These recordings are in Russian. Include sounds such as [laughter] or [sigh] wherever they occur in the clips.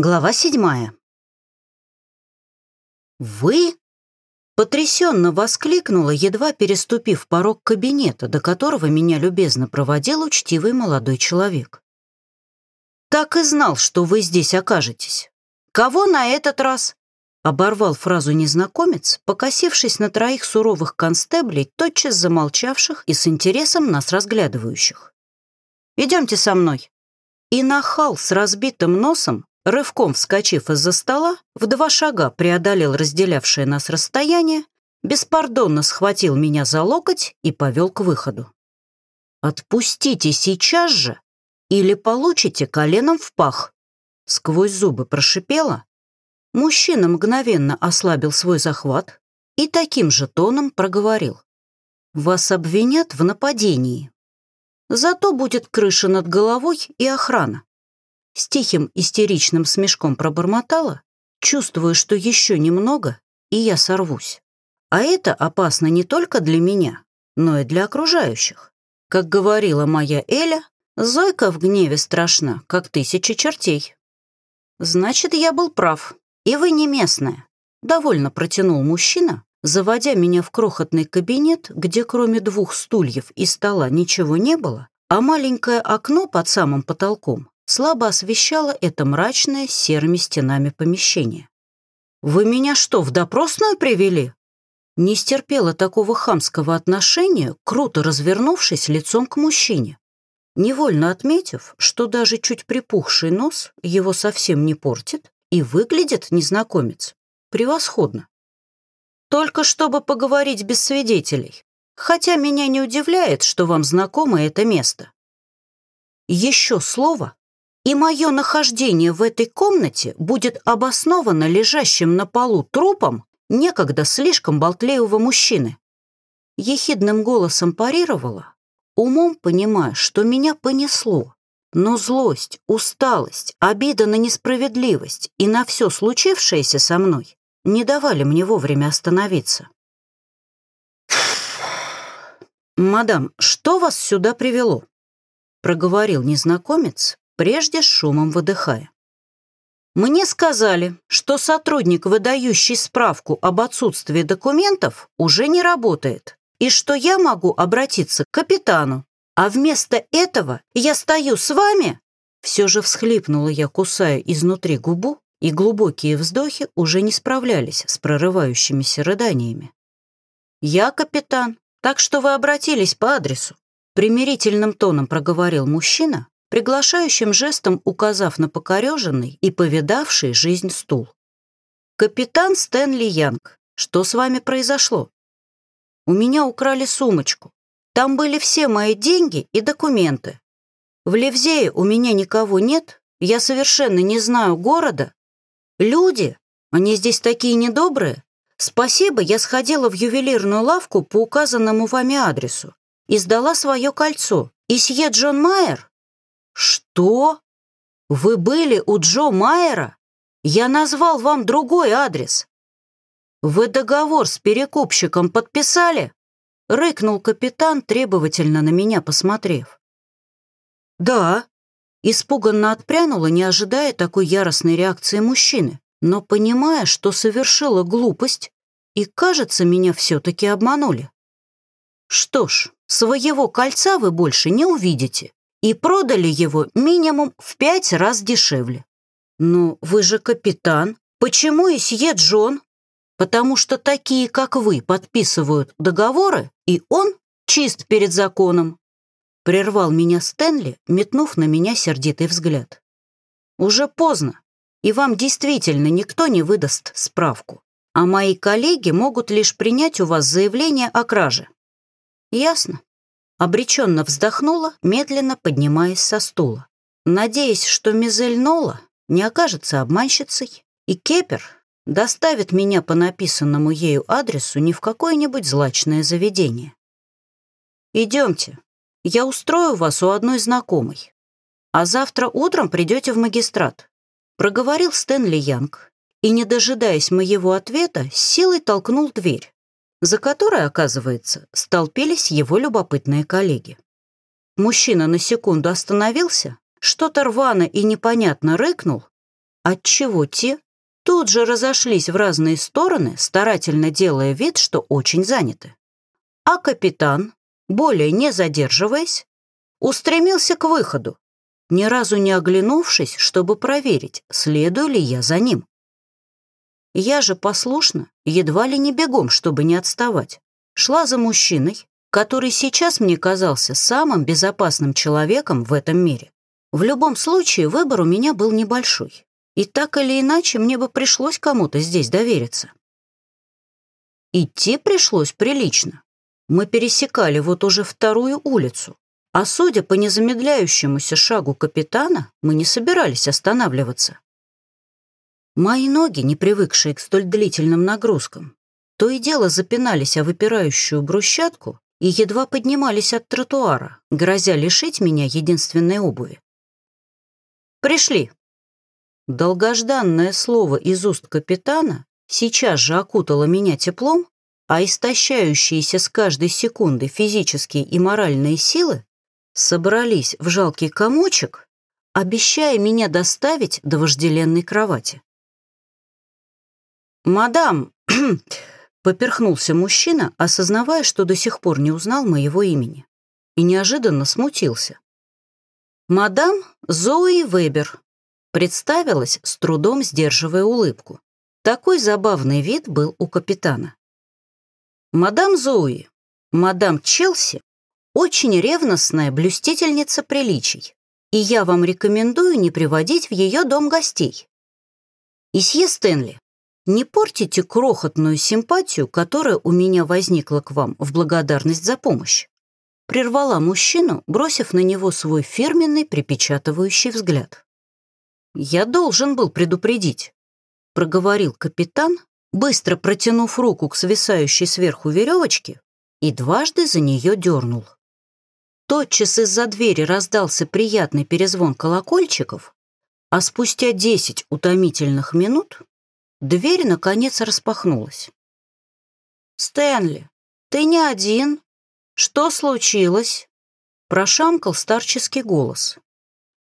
Глава седьмая. «Вы?» — потрясенно воскликнула, едва переступив порог кабинета, до которого меня любезно проводил учтивый молодой человек. «Так и знал, что вы здесь окажетесь. Кого на этот раз?» — оборвал фразу незнакомец, покосившись на троих суровых констеблей, тотчас замолчавших и с интересом нас разглядывающих. «Идемте со мной». И нахал с разбитым носом Рывком вскочив из-за стола, в два шага преодолел разделявшее нас расстояние, беспардонно схватил меня за локоть и повел к выходу. «Отпустите сейчас же, или получите коленом в пах!» Сквозь зубы прошипела. Мужчина мгновенно ослабил свой захват и таким же тоном проговорил. «Вас обвинят в нападении. Зато будет крыша над головой и охрана с тихим истеричным смешком пробормотала, чувствуя, что еще немного, и я сорвусь. А это опасно не только для меня, но и для окружающих. Как говорила моя Эля, Зойка в гневе страшна, как тысяча чертей. Значит, я был прав, и вы не местная. Довольно протянул мужчина, заводя меня в крохотный кабинет, где кроме двух стульев и стола ничего не было, а маленькое окно под самым потолком слабо освещало это мрачное серыми стенами помещение. «Вы меня что, в допросную привели?» Не стерпела такого хамского отношения, круто развернувшись лицом к мужчине, невольно отметив, что даже чуть припухший нос его совсем не портит и выглядит незнакомец превосходно. Только чтобы поговорить без свидетелей, хотя меня не удивляет, что вам знакомо это место. Еще слово, и мое нахождение в этой комнате будет обосновано лежащим на полу трупом некогда слишком болтливого мужчины. Ехидным голосом парировала, умом понимая, что меня понесло, но злость, усталость, обида на несправедливость и на все случившееся со мной не давали мне вовремя остановиться. «Мадам, что вас сюда привело?» проговорил незнакомец, прежде с шумом выдыхая. Мне сказали, что сотрудник, выдающий справку об отсутствии документов, уже не работает, и что я могу обратиться к капитану, а вместо этого я стою с вами? Все же всхлипнула я, кусая изнутри губу, и глубокие вздохи уже не справлялись с прорывающимися рыданиями. «Я капитан, так что вы обратились по адресу», примирительным тоном проговорил мужчина, приглашающим жестом указав на покореженный и повидавший жизнь стул. «Капитан Стэнли Янг, что с вами произошло?» «У меня украли сумочку. Там были все мои деньги и документы. В Левзее у меня никого нет, я совершенно не знаю города. Люди, они здесь такие недобрые. Спасибо, я сходила в ювелирную лавку по указанному вами адресу и сдала свое кольцо. Исье Джон Майер «Что? Вы были у Джо Майера? Я назвал вам другой адрес. Вы договор с перекупщиком подписали?» Рыкнул капитан, требовательно на меня посмотрев. «Да», испуганно отпрянула, не ожидая такой яростной реакции мужчины, но понимая, что совершила глупость, и, кажется, меня все-таки обманули. «Что ж, своего кольца вы больше не увидите и продали его минимум в пять раз дешевле. «Ну, вы же капитан. Почему Исье Джон?» «Потому что такие, как вы, подписывают договоры, и он чист перед законом», прервал меня Стэнли, метнув на меня сердитый взгляд. «Уже поздно, и вам действительно никто не выдаст справку, а мои коллеги могут лишь принять у вас заявление о краже». «Ясно. Обреченно вздохнула, медленно поднимаясь со стула, надеясь, что Мизель Нола не окажется обманщицей, и Кепер доставит меня по написанному ею адресу не в какое-нибудь злачное заведение. «Идемте, я устрою вас у одной знакомой, а завтра утром придете в магистрат», проговорил Стэнли Янг, и, не дожидаясь моего ответа, силой толкнул дверь за которой, оказывается, столпились его любопытные коллеги. Мужчина на секунду остановился, что-то рвано и непонятно рыкнул, отчего те тут же разошлись в разные стороны, старательно делая вид, что очень заняты. А капитан, более не задерживаясь, устремился к выходу, ни разу не оглянувшись, чтобы проверить, следую ли я за ним. Я же послушно, едва ли не бегом, чтобы не отставать, шла за мужчиной, который сейчас мне казался самым безопасным человеком в этом мире. В любом случае, выбор у меня был небольшой, и так или иначе мне бы пришлось кому-то здесь довериться. Идти пришлось прилично. Мы пересекали вот уже вторую улицу, а судя по незамедляющемуся шагу капитана, мы не собирались останавливаться. Мои ноги, не привыкшие к столь длительным нагрузкам, то и дело запинались о выпирающую брусчатку и едва поднимались от тротуара, грозя лишить меня единственной обуви. «Пришли!» Долгожданное слово из уст капитана сейчас же окутало меня теплом, а истощающиеся с каждой секунды физические и моральные силы собрались в жалкий комочек, обещая меня доставить до вожделенной кровати. «Мадам!» [clears throat] — поперхнулся мужчина, осознавая, что до сих пор не узнал моего имени, и неожиданно смутился. «Мадам Зои Вебер», — представилась, с трудом сдерживая улыбку. Такой забавный вид был у капитана. «Мадам Зои, мадам Челси очень ревностная блюстительница приличий, и я вам рекомендую не приводить в ее дом гостей. Исье Стэнли, не портите крохотную симпатию, которая у меня возникла к вам в благодарность за помощь. Прервала мужчину, бросив на него свой фирменный припечатывающий взгляд. «Я должен был предупредить», — проговорил капитан, быстро протянув руку к свисающей сверху веревочке и дважды за нее дернул. Тотчас из-за двери раздался приятный перезвон колокольчиков, а спустя десять утомительных минут Дверь, наконец, распахнулась. «Стэнли, ты не один? Что случилось?» Прошамкал старческий голос.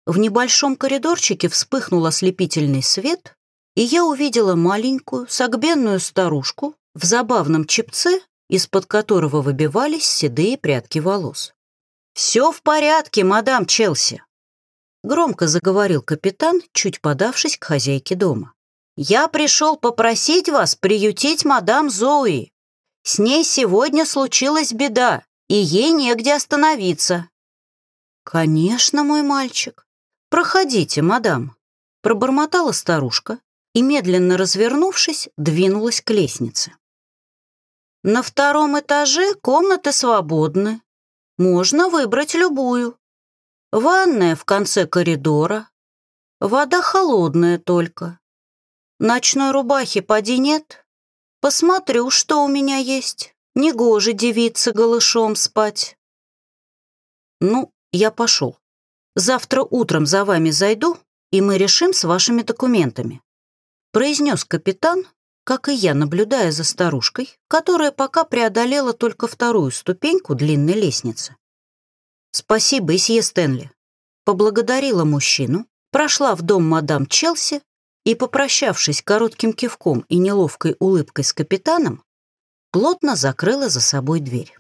В небольшом коридорчике вспыхнул ослепительный свет, и я увидела маленькую, согбенную старушку в забавном чепце, из-под которого выбивались седые прядки волос. «Все в порядке, мадам Челси!» Громко заговорил капитан, чуть подавшись к хозяйке дома. Я пришел попросить вас приютить мадам Зои. С ней сегодня случилась беда, и ей негде остановиться». «Конечно, мой мальчик. Проходите, мадам», — пробормотала старушка и, медленно развернувшись, двинулась к лестнице. «На втором этаже комнаты свободны. Можно выбрать любую. Ванная в конце коридора. Вода холодная только. Ночной рубахи поди нет? Посмотрю, что у меня есть. Негоже девице голышом спать. Ну, я пошел. Завтра утром за вами зайду, и мы решим с вашими документами. Произнес капитан, как и я, наблюдая за старушкой, которая пока преодолела только вторую ступеньку длинной лестницы. «Спасибо, Исье Стэнли». Поблагодарила мужчину, прошла в дом мадам Челси и, попрощавшись коротким кивком и неловкой улыбкой с капитаном, плотно закрыла за собой дверь.